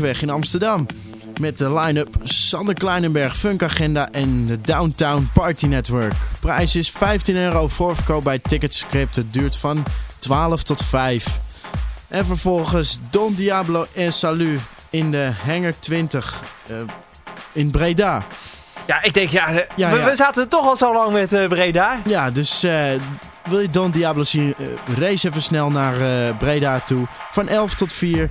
Weg in Amsterdam. Met de line-up Sander Kleinenberg, Funk Agenda en de Downtown Party Network. Prijs is 15 euro voorverkoop bij Ticketscript. Het duurt van 12 tot 5. En vervolgens Don Diablo en Salut in de Hangar 20 uh, in Breda. Ja, ik denk, ja, ja, we, zaten toch al zo lang met uh, Breda. Ja, dus uh, wil je Don Diablo zien, uh, race even snel naar Breda toe. Van 11 tot 4.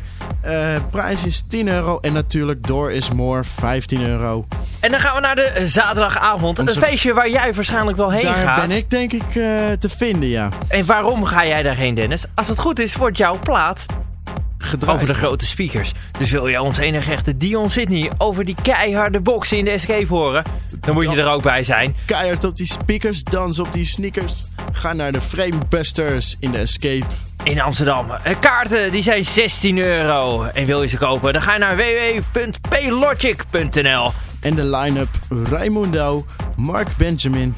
prijs is 10 euro en natuurlijk Door is More 15 euro. En dan gaan we naar de zaterdagavond. Onze... Een feestje waar jij waarschijnlijk wel heen daar gaat. Daar ben ik denk ik te vinden, ja. En waarom ga jij daarheen, Dennis? Als het goed is, wordt jouw plaat gedraaid. Over de grote speakers. Dus wil je ons enige echte Dion Sydney over die keiharde boksen in de escape horen? Dan moet je er ook bij zijn. Keihard op die speakers, dans op die sneakers. Ga naar de Framebusters in de escape. In Amsterdam. Kaarten die zijn 16 euro. En wil je ze kopen? Dan ga je naar www.paylogic.nl En de line-up Raimundo, Mark Benjamin,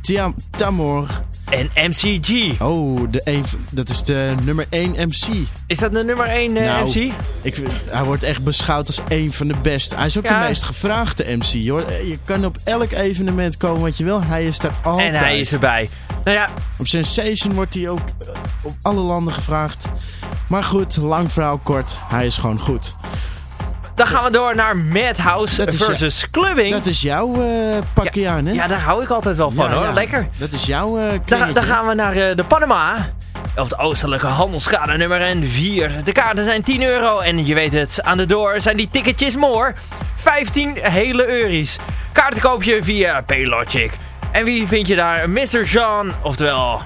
Tiam Tamor en MCG. Oh, de een, dat is de nummer 1 MC. Is dat de nummer 1 uh, nou, MC? Ik, hij wordt echt beschouwd als een van de beste. Hij is ook ja. de meest gevraagde MC. Hoor. Je kan op elk evenement komen wat je wil. Hij is daar altijd. En hij is erbij. Nou ja. Op Sensation wordt hij ook uh, op alle landen gevraagd. Maar goed, lang verhaal kort. Hij is gewoon goed. Dan gaan we door naar Madhouse versus Clubbing. Dat is jouw uh, pakje ja, aan, hè? Ja, daar hou ik altijd wel van, ja, hoor. Ja. Lekker. Dat is jouw uh, dan, dan, gaan we naar uh, de Panama. Of de oostelijke handelskade nummer 4. De kaarten zijn 10 euro. En je weet het, aan de door zijn die ticketjes more. 15 hele euro's. Kaarten koop je via Paylogic. En wie vind je daar? Mr. Jean, oftewel...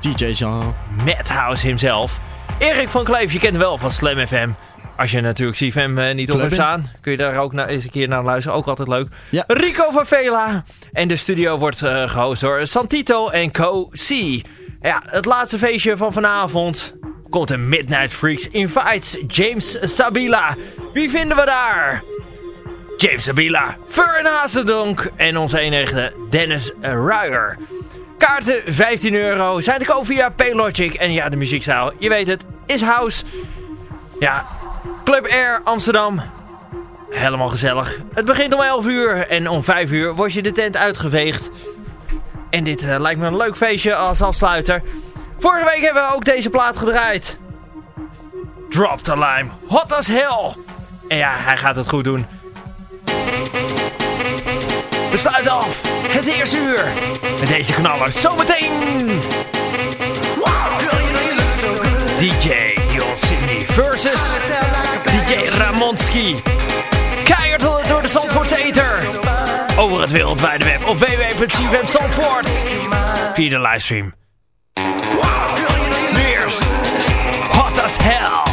DJ Jean. Madhouse himself. Erik van Kleef, je kent wel van Slam FM. Als je natuurlijk CFM uh, niet op hebt staan, kun je daar ook naar, eens een keer naar luisteren. Ook altijd leuk. Ja. Rico van Vela. En de studio wordt uh, gehost door Santito en Co. C. Ja, het laatste feestje van vanavond komt een Midnight Freaks Invites James Sabila. Wie vinden we daar? James Sabila, Fern Hazendonk en onze enige Dennis Ruijer. Kaarten 15 euro, zijn te koop via Paylogic. En ja, de muziekzaal, je weet het, is house. Ja, Club Air Amsterdam. Helemaal gezellig. Het begint om 11 uur en om 5 uur wordt je de tent uitgeveegd. En dit uh, lijkt me een leuk feestje als afsluiter. Vorige week hebben we ook deze plaat gedraaid. Drop the Lime. Hot as hell. En ja, hij gaat het goed doen. We sluiten af het eerste uur met deze knaller. Zometeen. DJ Sydney versus DJ Ramonski. Keihard door de Zandvoortse Eter. Over het wereldwijde web op www.cfm Zandvoort. Via de livestream. Eerst. Hot as hell.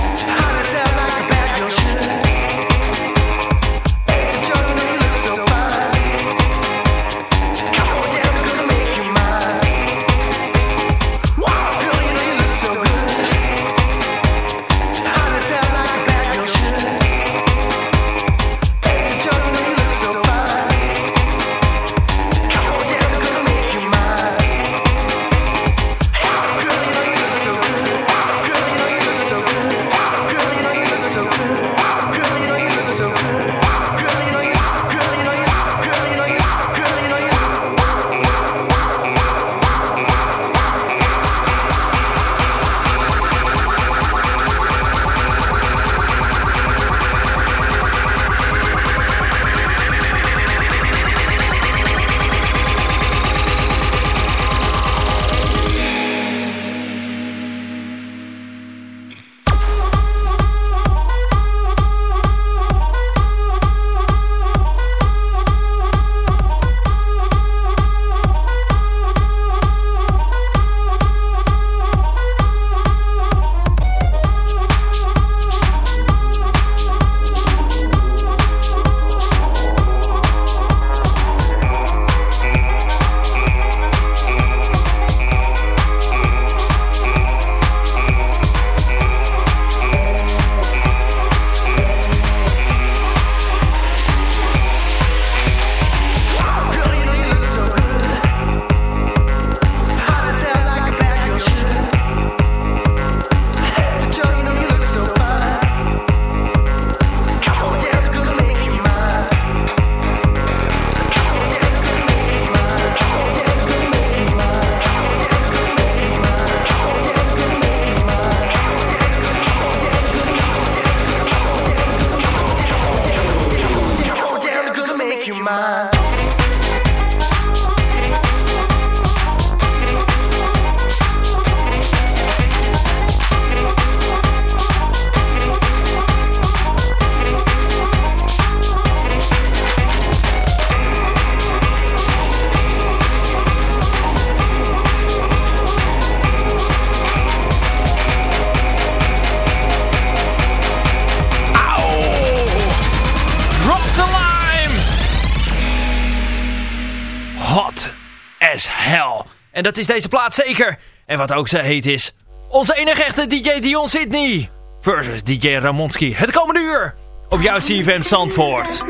En dat is deze plaat zeker. En wat ook ze heet is... Onze enige echte DJ Dion Sydney versus DJ Ramonski. Het komende uur op jouw CFM Zandvoort.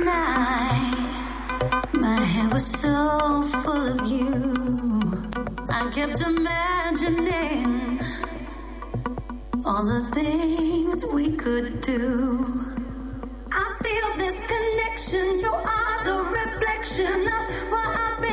All the things we could do I feel this connection You are the reflection of what I've been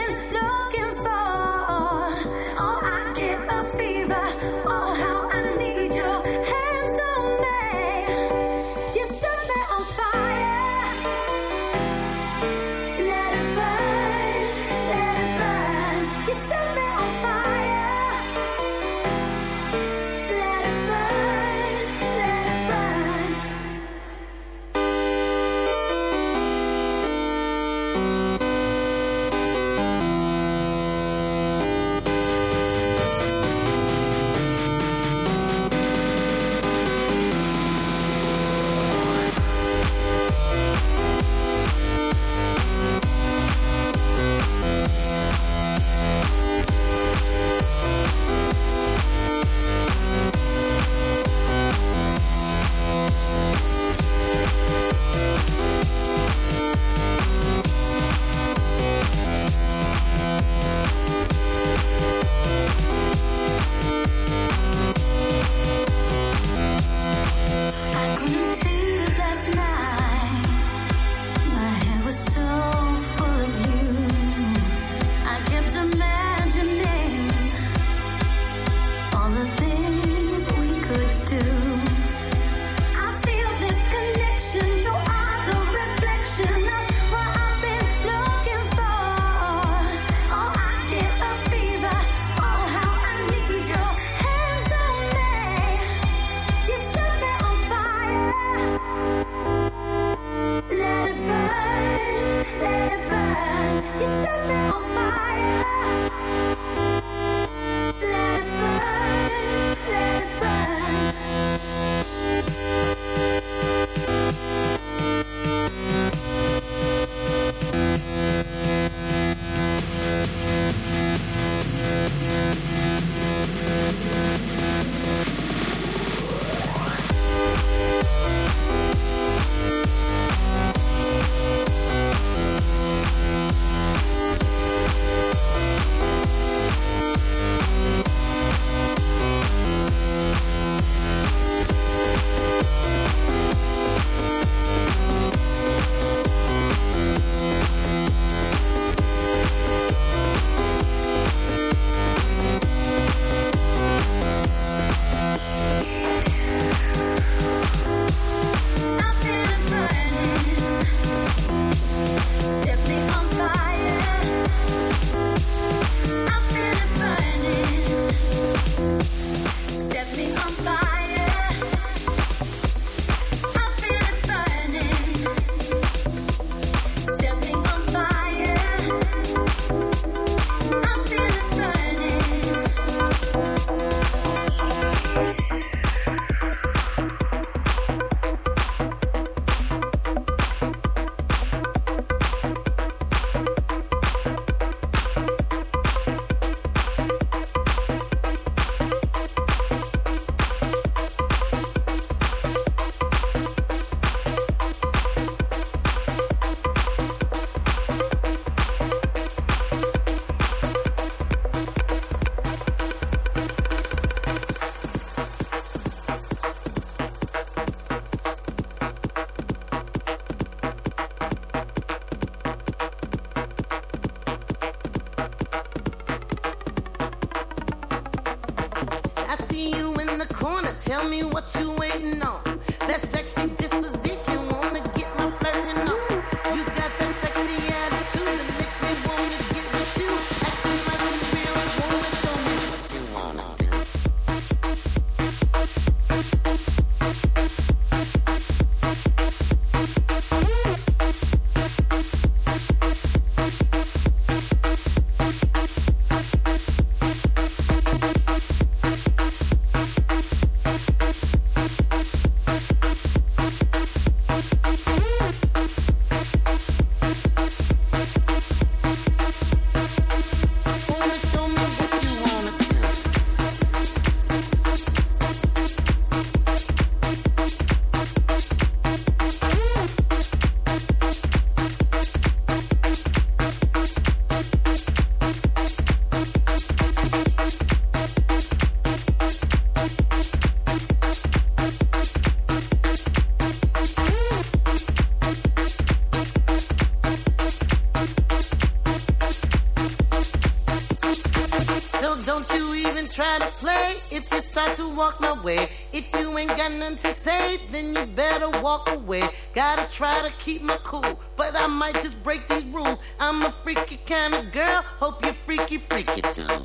walk my way. If you ain't got nothing to say, then you better walk away. Gotta try to keep my cool, but I might just break these rules. I'm a freaky kind of girl, hope you freaky freaky too.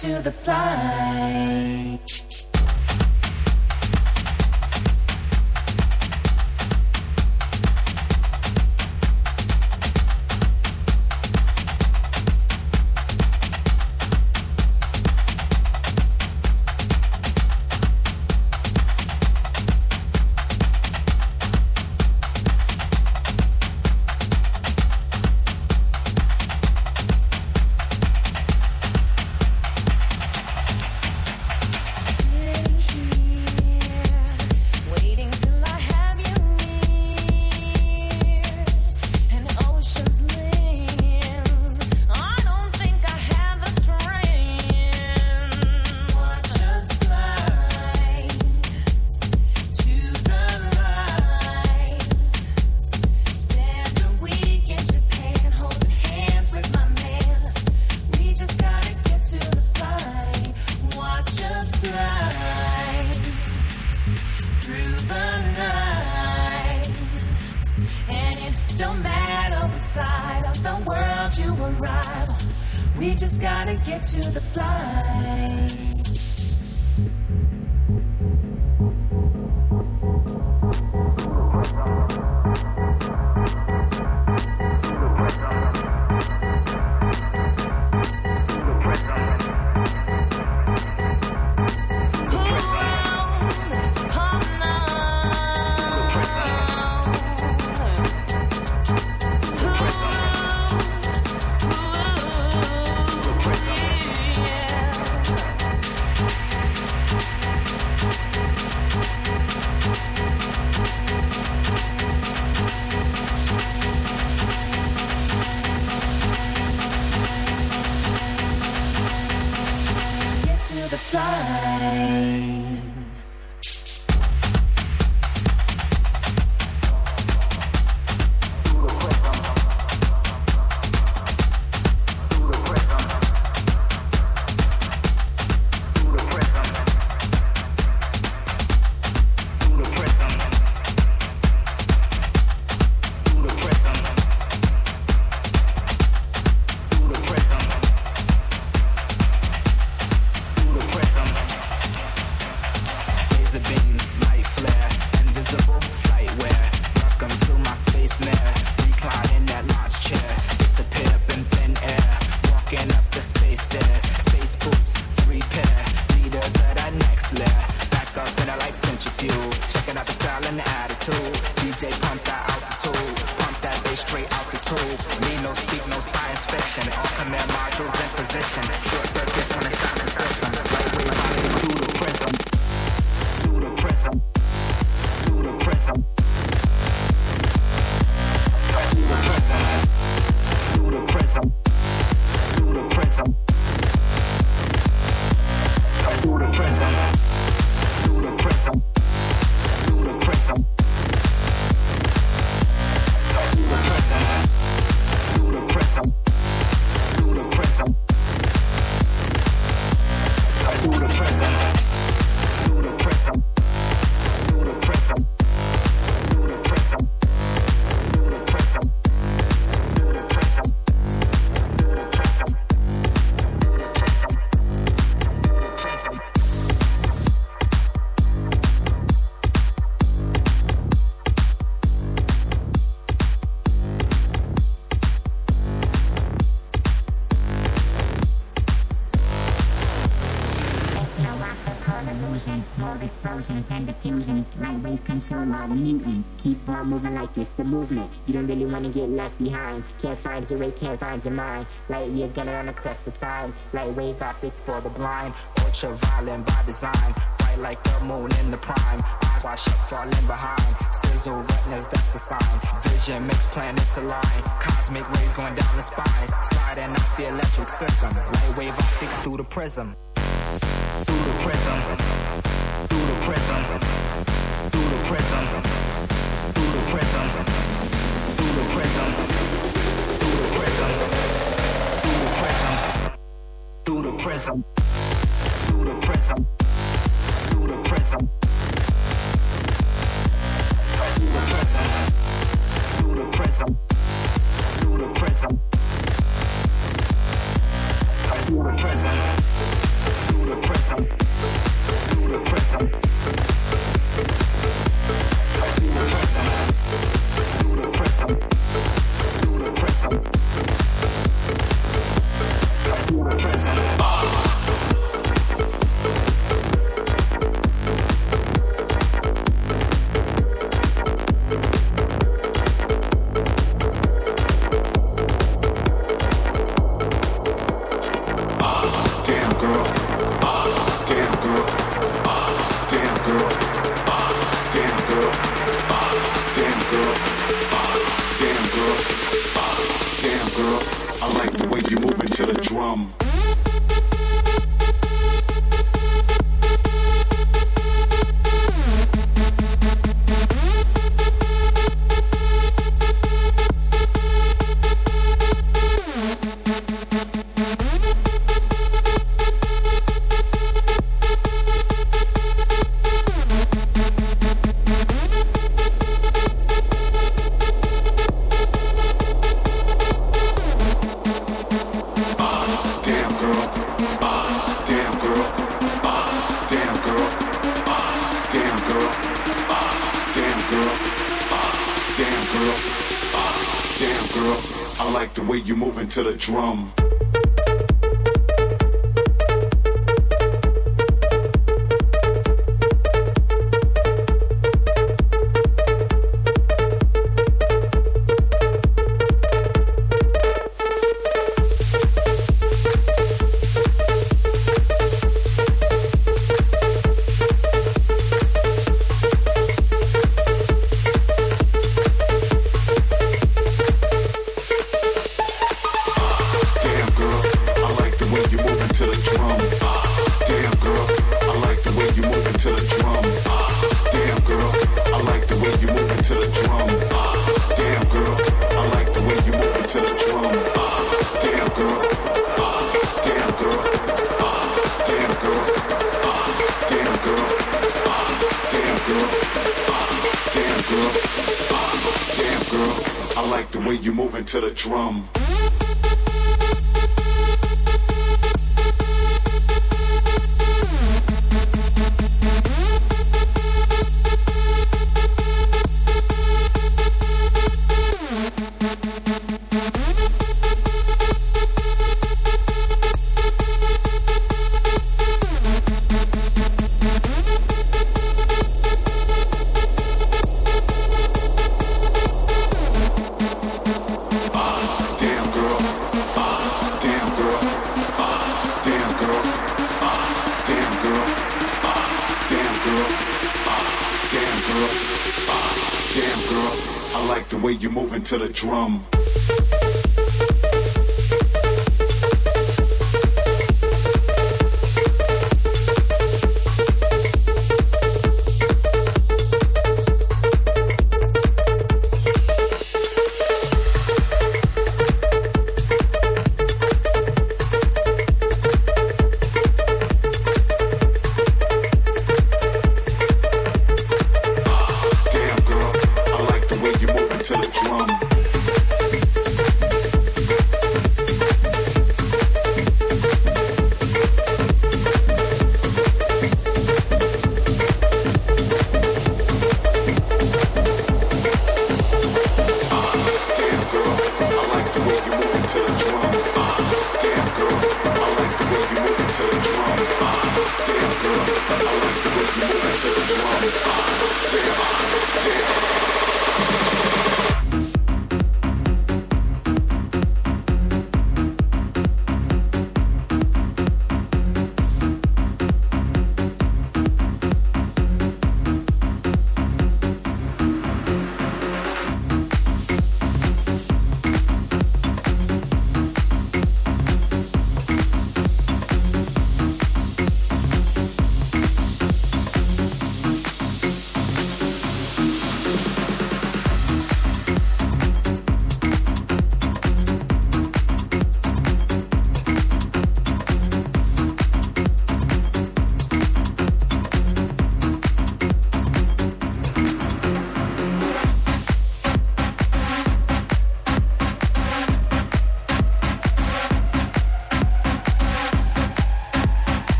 To the flight. We just gotta get to the flight. an attitude. DJ pump Keep on moving like it's a movement. You don't really wanna get left behind. Can't find your way, can't find your mind. Light years gonna run across with time. Light wave optics for the blind. Ultraviolet by design. Bright like the moon in the prime. Eyes wide shut, falling behind. Sizzle retinas, that's the sign. Vision makes planets align. Cosmic rays going down the spine. Sliding off the electric system. Light wave optics through the prism. Through the prism. Through the prism. Through the prism. Through the prism, through the prism, through the prism. drum. Drum.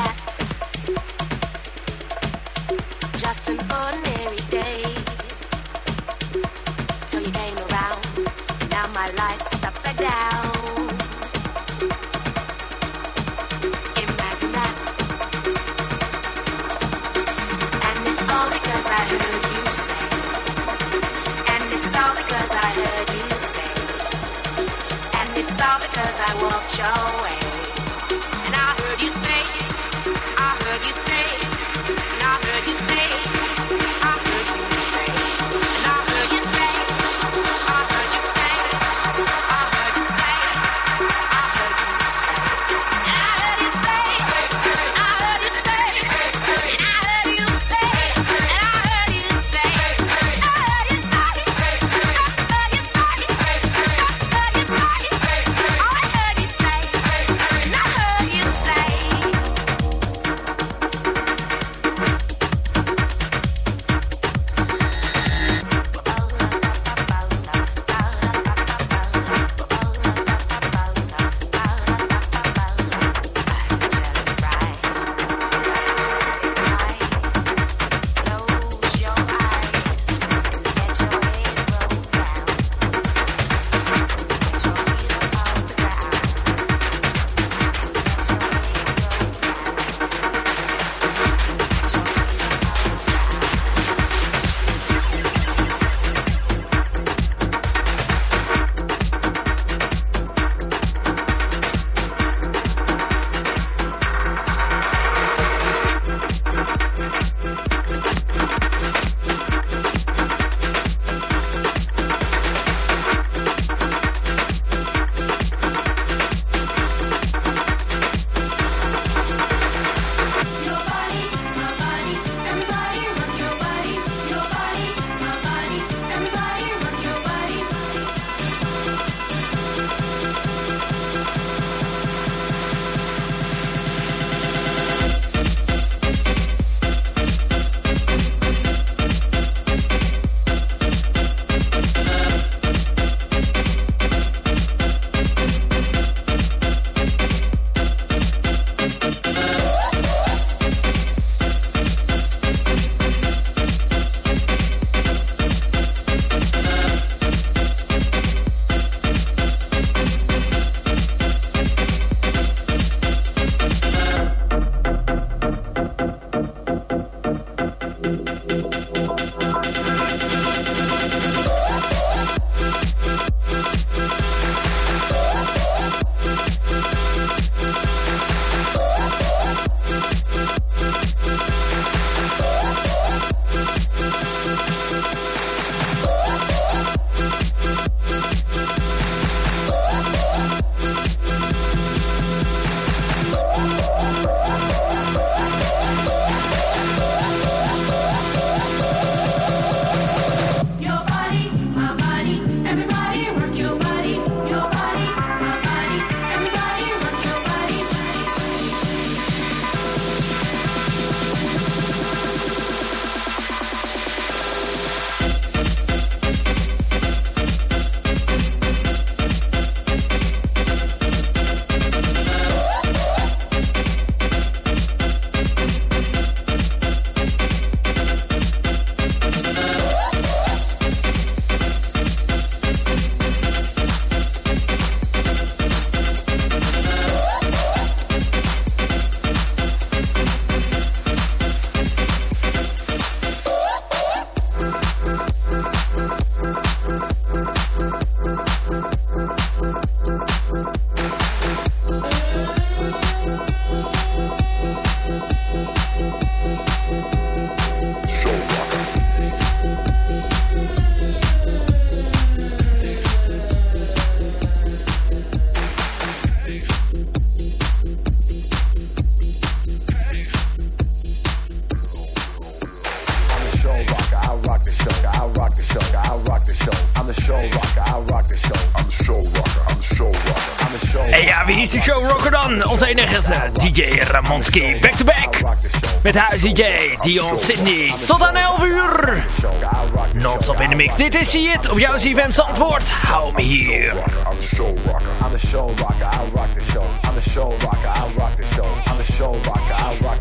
Yeah. DJ Dion Sydney. Tot aan 11 uur. Non-stop in de mix. Dit is See It op jouw CFM Zandvoort. Hou me hier. The show rocker. I rock the show. The show rocker. I rock the show. The show rocker. I rock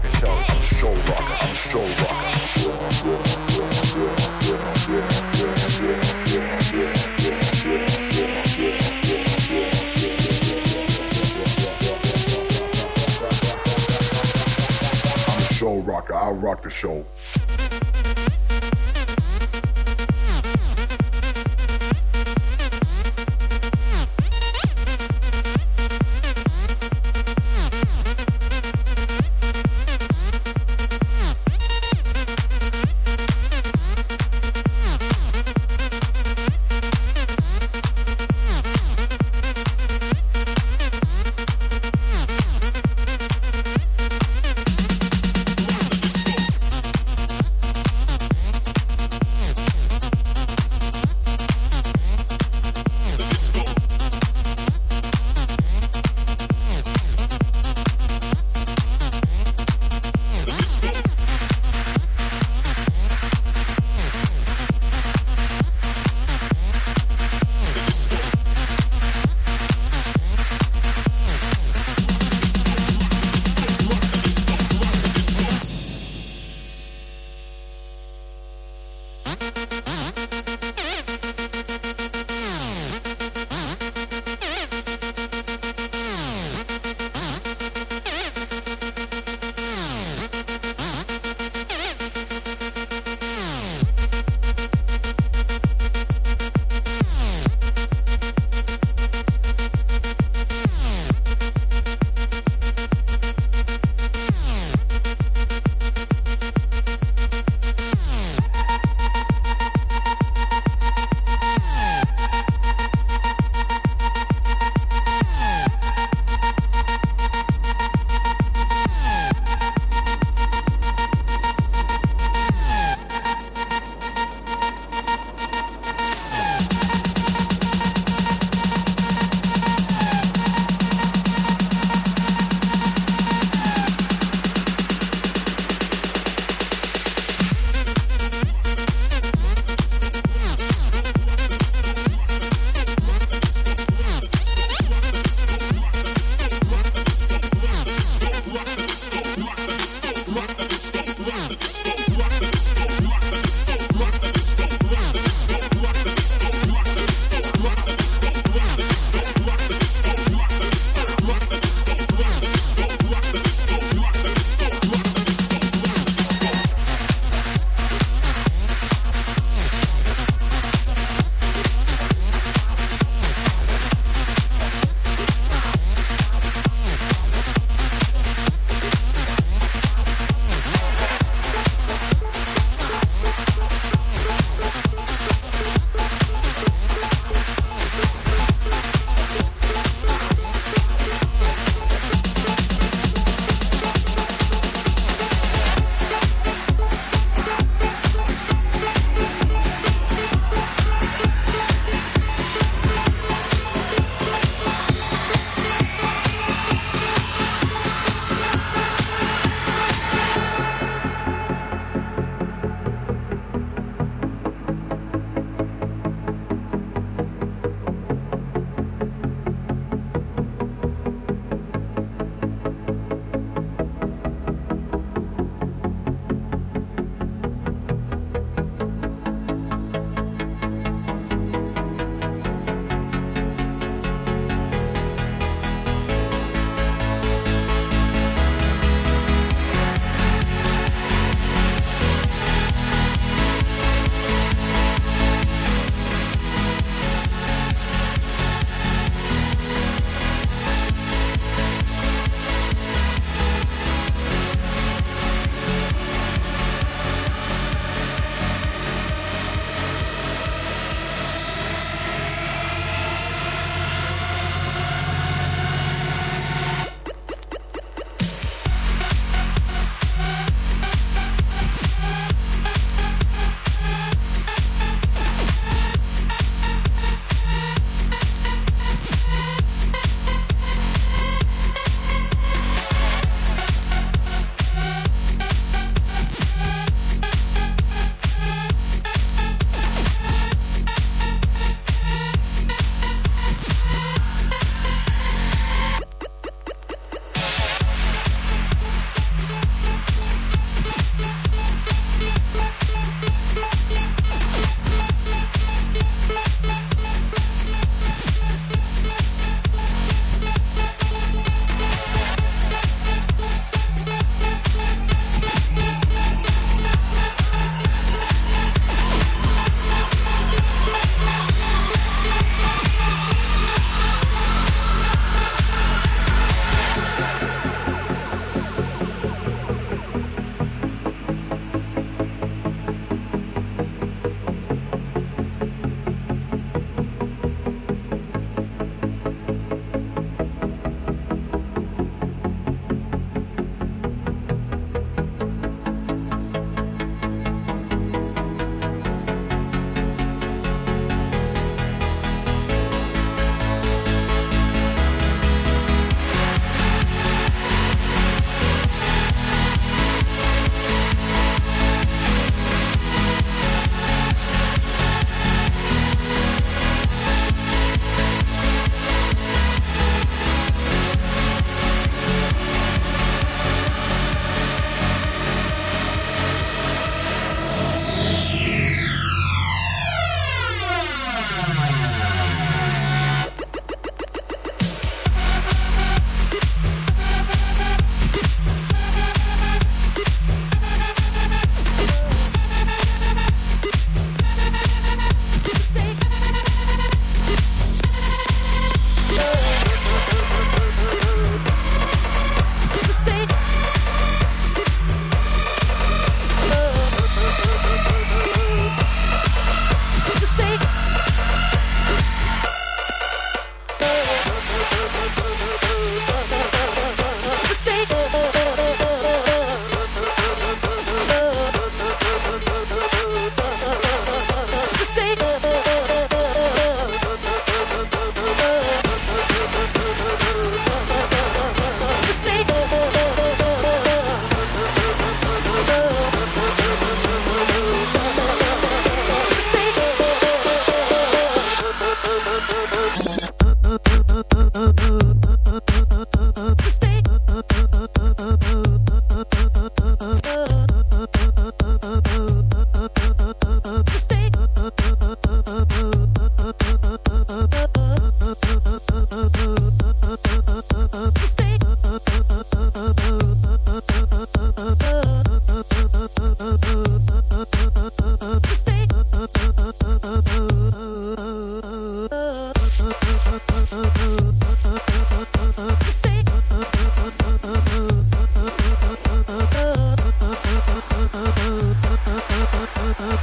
Oh